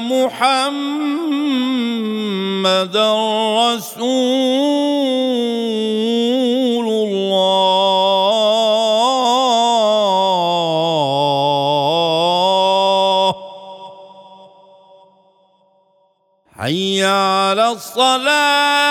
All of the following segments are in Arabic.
محمدا رسول الله. حي على الصلاة.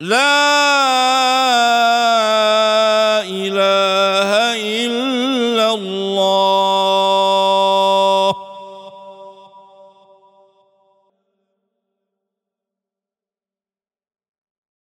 لا